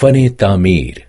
funny Ta'mir